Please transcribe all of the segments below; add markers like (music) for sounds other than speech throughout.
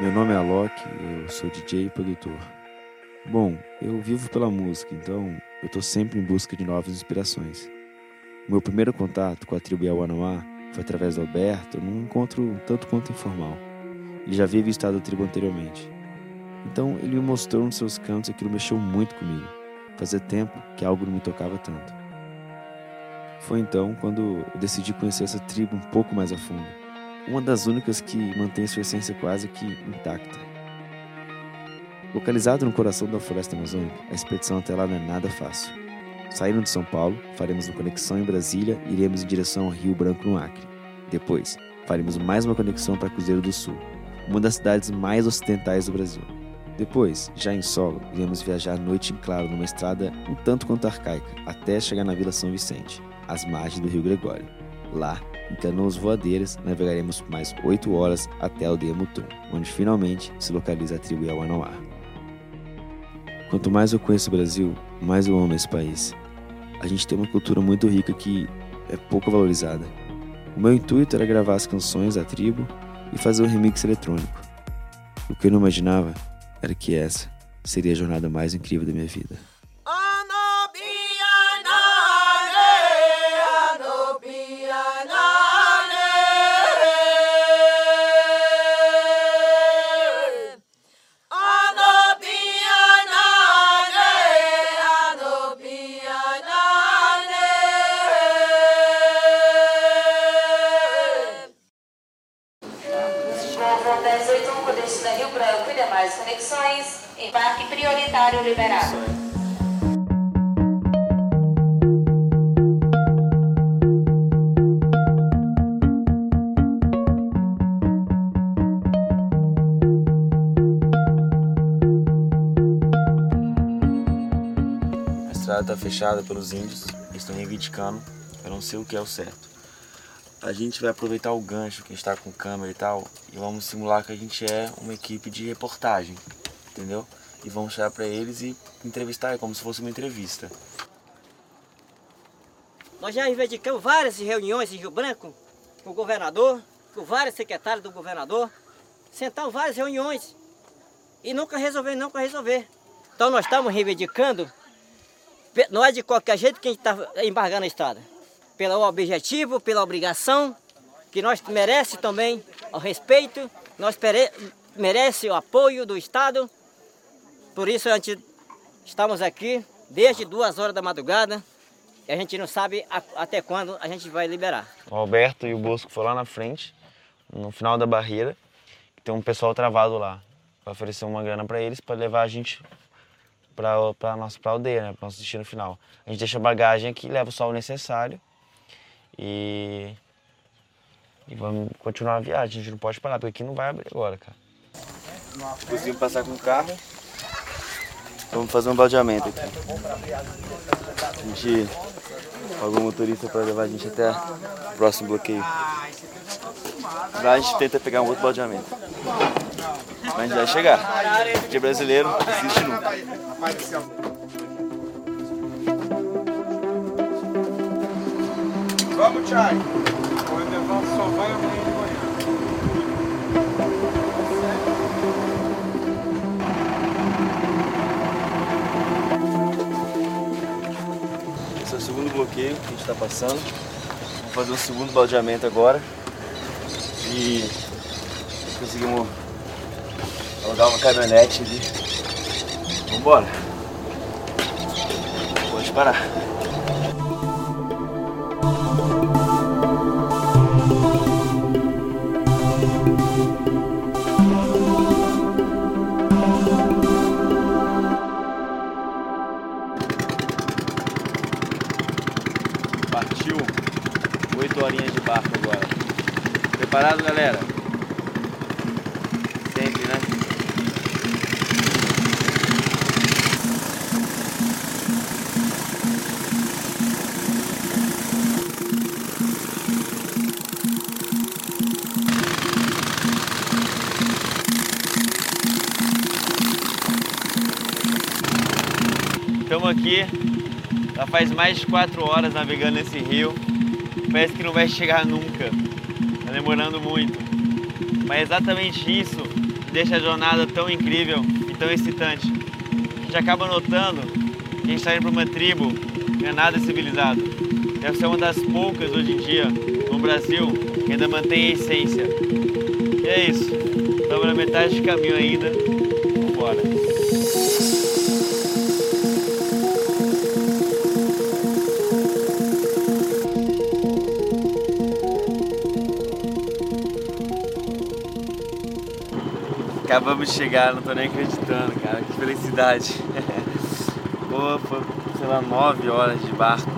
Meu nome é Alok, eu sou DJ e produtor. Bom, eu vivo pela música, então eu estou sempre em busca de novas inspirações. Meu primeiro contato com a tribo Yawanawá foi através do Alberto, num encontro tanto quanto informal. Ele já havia visitado a tribo anteriormente. Então ele me mostrou nos seus cantos e aquilo mexeu muito comigo. Fazia tempo que algo não me tocava tanto. Foi então quando eu decidi conhecer essa tribo um pouco mais a fundo. Uma das únicas que mantém sua essência quase que intacta. Localizado no coração da floresta amazônica, a expedição até lá não é nada fácil. Saindo de São Paulo, faremos uma conexão em Brasília e iremos em direção ao Rio Branco, no Acre. Depois, faremos mais uma conexão para Cruzeiro do Sul, uma das cidades mais ocidentais do Brasil. Depois, já em solo, iremos viajar à noite em claro numa estrada um tanto quanto arcaica, até chegar na Vila São Vicente, às margens do Rio Gregório. Lá, em canoas voadeiras, navegaremos mais 8 horas até a aldeia Mutum, onde finalmente se localiza a tribo Yawanawá. Quanto mais eu conheço o Brasil, mais eu amo esse país. A gente tem uma cultura muito rica que é pouco valorizada. O meu intuito era gravar as canções da tribo e fazer um remix eletrônico. O que eu não imaginava era que essa seria a jornada mais incrível da minha vida. Fechada pelos índios, eles estão reivindicando, eu não sei o que é o certo. A gente vai aproveitar o gancho que está com câmera e tal, e vamos simular que a gente é uma equipe de reportagem, entendeu? e vamos chegar para eles e entrevistar, é como se fosse uma entrevista. Nós já reivindicamos várias reuniões em Rio Branco com o governador, com vários secretários do governador, sentamos várias reuniões e nunca resolver, nunca resolver. Então nós estamos reivindicando, não é de qualquer jeito que a gente está embargando a estrada. Pelo objetivo, pela obrigação, que nós merece também o respeito, nós merece o apoio do Estado por isso a gente estamos aqui desde duas horas da madrugada e a gente não sabe a, até quando a gente vai liberar. O Alberto e o Bosco foram lá na frente, no final da barreira, tem um pessoal travado lá. Vai oferecer uma grana para eles para levar a gente para para nossa pra aldeia, né, para nosso destino final. A gente deixa bagagem aqui, leva só o necessário e e vamos continuar a viagem. A gente não pode parar porque aqui não vai abrir agora, cara. Conseguimos passar com o carro. Vamos fazer um baldeamento aqui. A gente pagou o motorista para levar a gente até o próximo bloqueio. Lá a gente tenta pegar um outro baldeamento. Mas a gente vai chegar. Porque brasileiro não existe nunca. Vamos, Chay. O só vai de manhã. bloqueio que a gente está passando. Vamos fazer um segundo baldeamento agora. E conseguimos alugar uma caminhonete ali. Vambora! Pode parar. Preparado, galera? Aqui, já faz mais de quatro horas navegando nesse rio. Parece que não vai chegar nunca. Tá demorando muito. Mas é exatamente isso deixa a jornada tão incrível e tão excitante. A gente acaba notando que a gente está indo para uma tribo que é nada civilizado. Deve ser uma das poucas hoje em dia no Brasil que ainda mantém a essência. E é isso. Estamos na metade do caminho ainda. Acabamos de chegar, não tô nem acreditando, cara. Que felicidade. (laughs) Pô, foi, sei lá, nove horas de barco.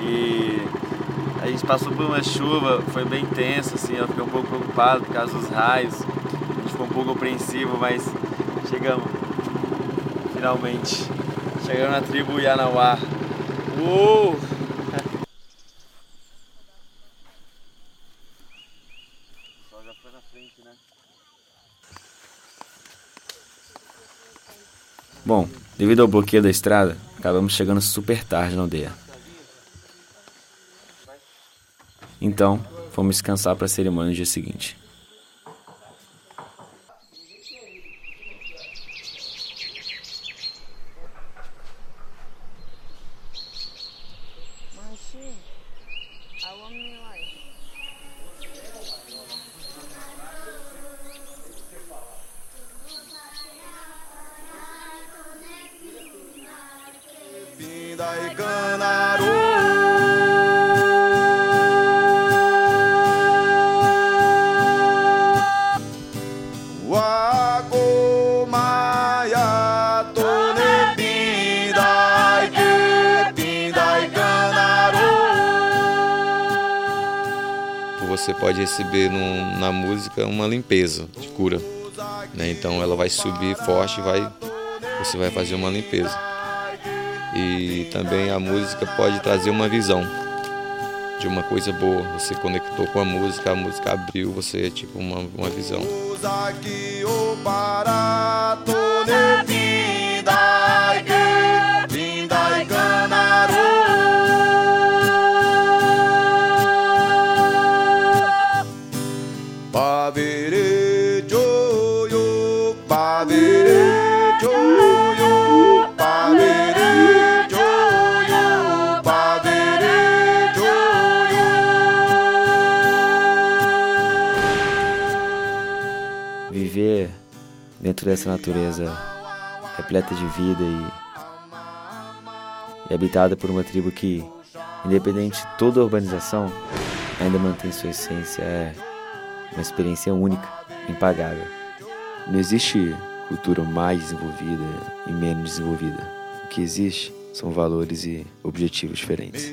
E a gente passou por uma chuva, foi bem tenso, assim, eu fiquei um pouco preocupado por causa dos raios. A gente ficou um pouco apreensivo, mas chegamos. Finalmente. Chegamos na tribo Yanauá. Uh! Só já foi na frente, né? Bom, devido ao bloqueio da estrada, acabamos chegando super tarde na aldeia. Então, fomos descansar para a cerimônia no dia seguinte. Você pode receber na música uma limpeza de cura. Né? Então ela vai subir forte, vai, você vai fazer uma limpeza. E também a música pode trazer uma visão de uma coisa boa. Você conectou com a música, a música abriu, você tipo uma, uma visão. Pavere dentro dessa natureza repleta de vida e, e habitada por uma tribo que, independente de toda a urbanização, ainda mantém sua essência é uma experiência única, impagável. Não existe cultura mais desenvolvida e menos desenvolvida. O que existe são valores e objetivos diferentes.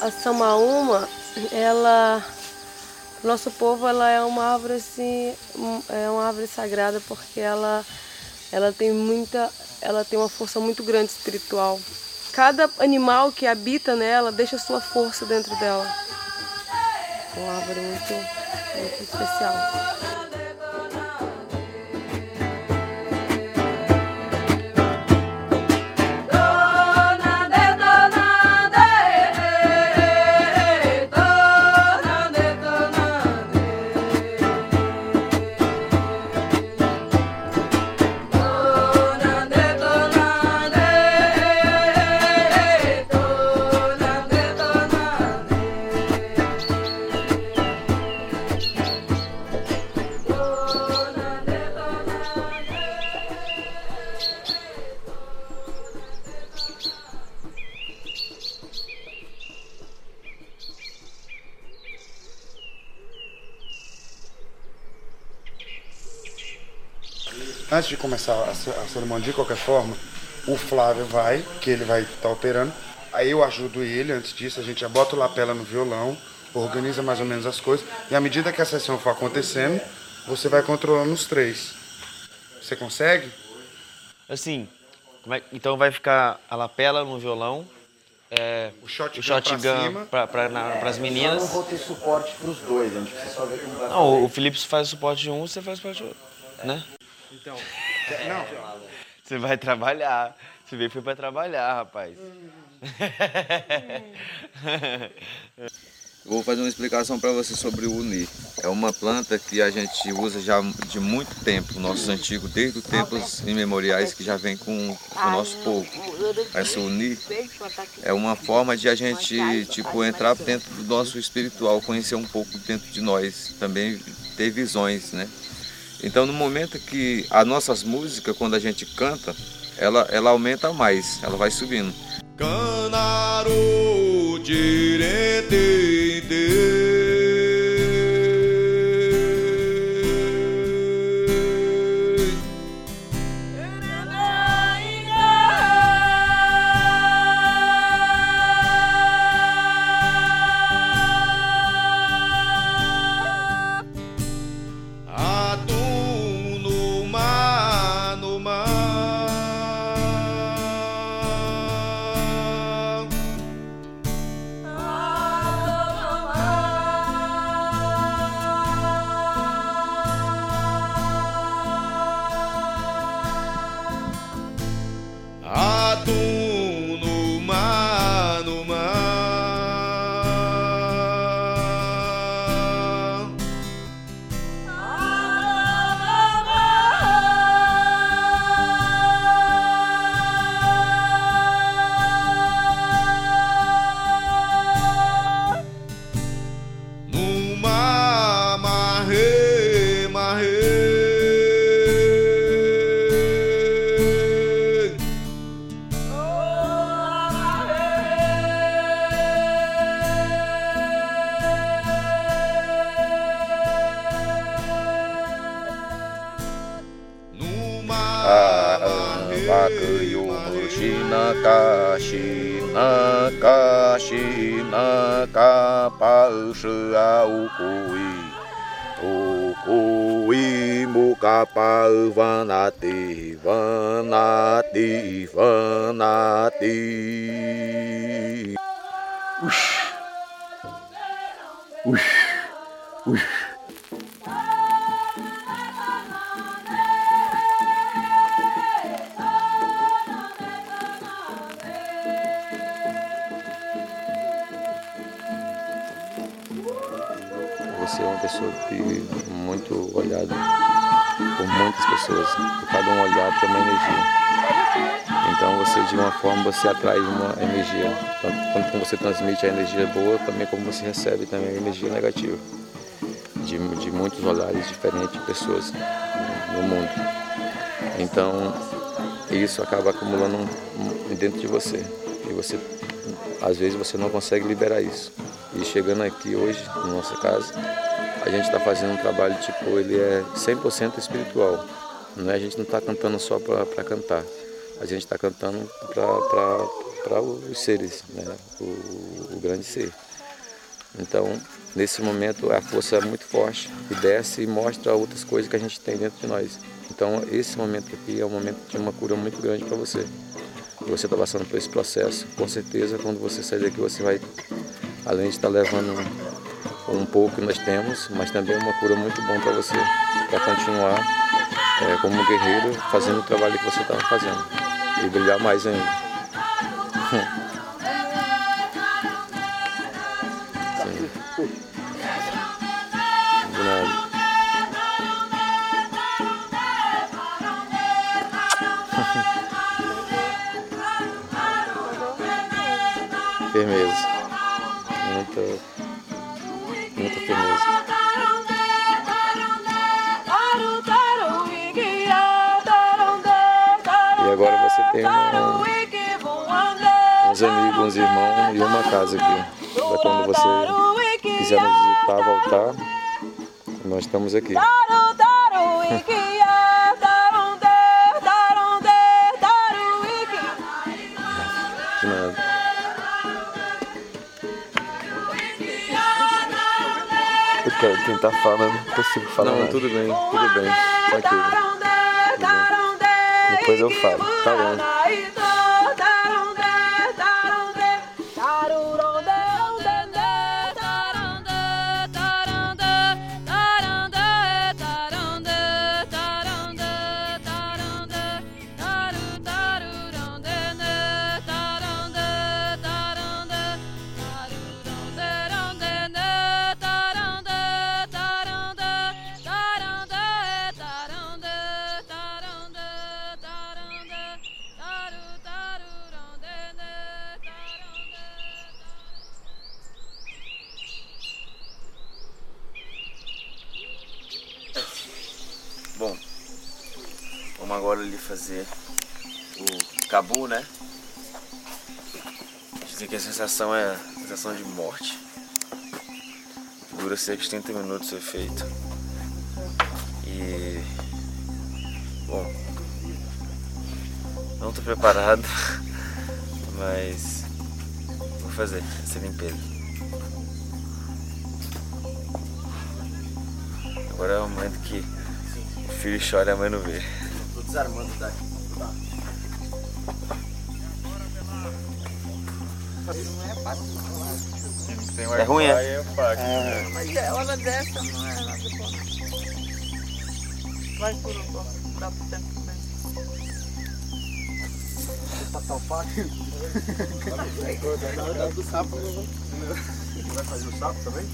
A samaúma, ela, nosso povo, ela é uma árvore assim, é uma árvore sagrada porque ela, ela tem muita, ela tem uma força muito grande espiritual. Cada animal que habita nela deixa sua força dentro dela. Uma árvore muito, muito especial. Antes de começar a, a cerimônia, de qualquer forma, o Flávio vai, que ele vai estar operando. Aí eu ajudo ele, antes disso, a gente já bota o lapela no violão, organiza mais ou menos as coisas. E à medida que a sessão for acontecendo, você vai controlando os três. Você consegue? Assim, como é- então vai ficar a lapela no violão, é, O shotgun, o shotgun pra cima. pra, pra, na, pras meninas. Eu não vou ter suporte pros dois, a gente precisa só ver como vai Não, o Felipe faz o suporte de um, você faz o suporte de outro, né? Então, não, Você vai trabalhar. Você veio foi pra trabalhar, rapaz. Vou fazer uma explicação para você sobre o uni. É uma planta que a gente usa já de muito tempo, nossos antigos, desde os tempos imemoriais que já vem com o nosso povo. Essa uni é uma forma de a gente tipo entrar dentro do nosso espiritual, conhecer um pouco dentro de nós, também ter visões, né? Então no momento que as nossas músicas, quando a gente canta, ela, ela aumenta mais, ela vai subindo. Canaro direte Vanati, vanati, vanati. Você é uma pessoa que muito olhada por muitas pessoas. E cada um olhar tem uma energia. Então você de uma forma você atrai uma energia. Tanto tanto como você transmite a energia boa, também como você recebe também a energia negativa. De, de muitos olhares diferentes de pessoas no mundo. Então isso acaba acumulando um- um- dentro de você. E você às vezes você não consegue liberar isso. E chegando aqui hoje, na nossa casa, a gente está fazendo um trabalho, tipo, ele é 100% espiritual. Não é, a gente não está cantando só para cantar. A gente está cantando para os seres, né? o, o grande ser. Então, nesse momento, a força é muito forte e desce e mostra outras coisas que a gente tem dentro de nós. Então, esse momento aqui é um momento de uma cura muito grande para você. Você está passando por esse processo. Com certeza, quando você sair daqui, você vai, além de estar levando um pouco que nós temos, mas também uma cura muito bom para você, para continuar é, como guerreiro fazendo o trabalho que você estava fazendo e brilhar mais ainda. (laughs) uma- uns amigos, uns irmãos e uma casa aqui. Para quando você quiser nos visitar, voltar, nós estamos aqui. De nada. Eu quero tentar falar, não consigo falar Não, nada. tudo bem, tudo bem. Tranquilo. Depois eu falo. Tá bom. Fazer o cabu, né? Dizem que a sensação é a sensação de morte. Dura cerca de 30 minutos o efeito. E. Bom. Não tô preparado, (laughs) mas vou fazer essa limpeza. Agora é o momento que o filho chora e a mãe não vê. Desarmando daqui. Não é fácil, não. É ruim, é? É fácil. Mas é hora dessa, não é nada bom. Vai por um bom, dá pro tempo também. Passar o fato. do sapo. Vai fazer o sapo também?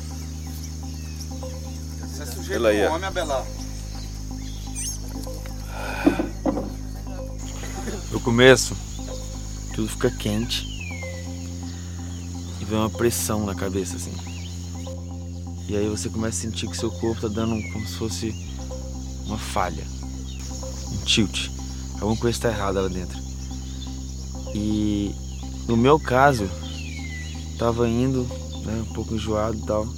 Você é sujeito ao homem abelar. No começo, tudo fica quente e vem uma pressão na cabeça assim. E aí você começa a sentir que seu corpo tá dando como se fosse uma falha, um tilt. Alguma coisa está errada lá dentro. E no meu caso, tava indo, né, um pouco enjoado e tal.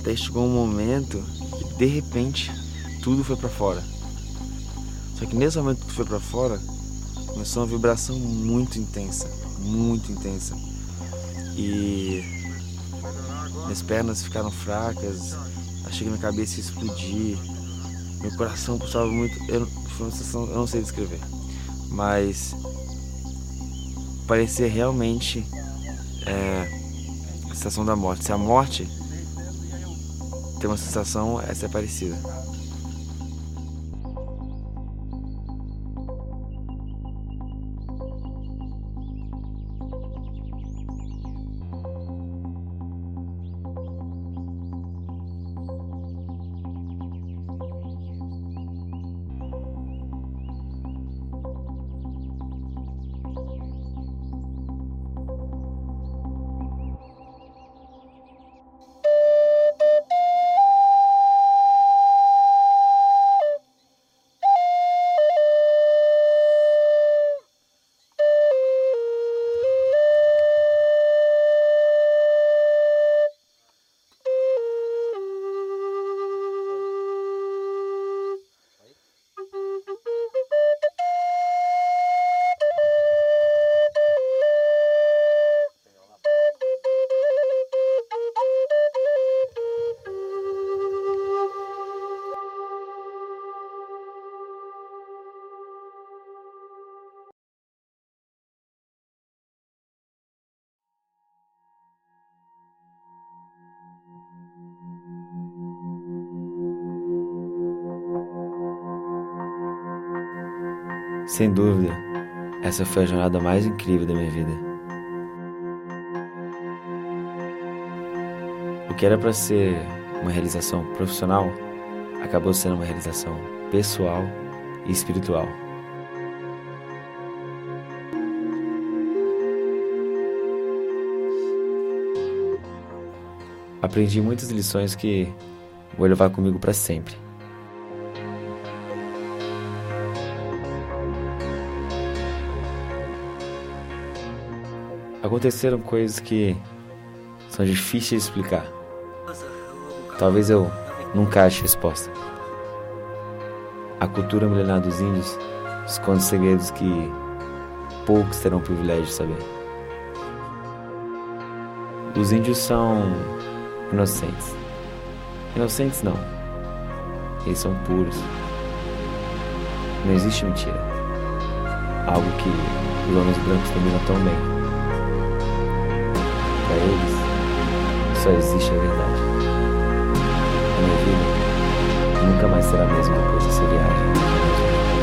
Até chegou um momento que de repente tudo foi pra fora. Só que nesse momento que tudo foi pra fora, começou uma vibração muito intensa, muito intensa. E minhas pernas ficaram fracas, achei que minha cabeça ia explodir, meu coração pulsava muito, eu, foi uma sensação, eu não sei descrever, mas parecia realmente é, a sensação da morte. Se a morte tem uma sensação, essa é parecida. Sem dúvida, essa foi a jornada mais incrível da minha vida. O que era para ser uma realização profissional acabou sendo uma realização pessoal e espiritual. Aprendi muitas lições que vou levar comigo para sempre. Aconteceram coisas que são difíceis de explicar. Talvez eu nunca ache resposta. A cultura milenar dos índios esconde segredos que poucos terão o privilégio de saber. Os índios são inocentes. Inocentes não. Eles são puros. Não existe mentira. Algo que os homens brancos dominam tão bem. Para eles, só existe a verdade. A minha vida nunca mais será a mesma depois dessa viagem. De pike.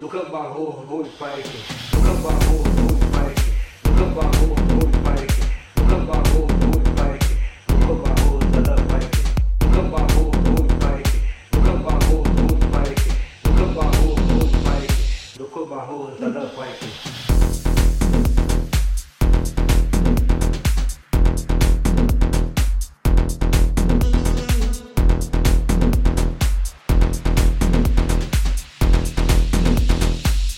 No cambarro, vou de pike. No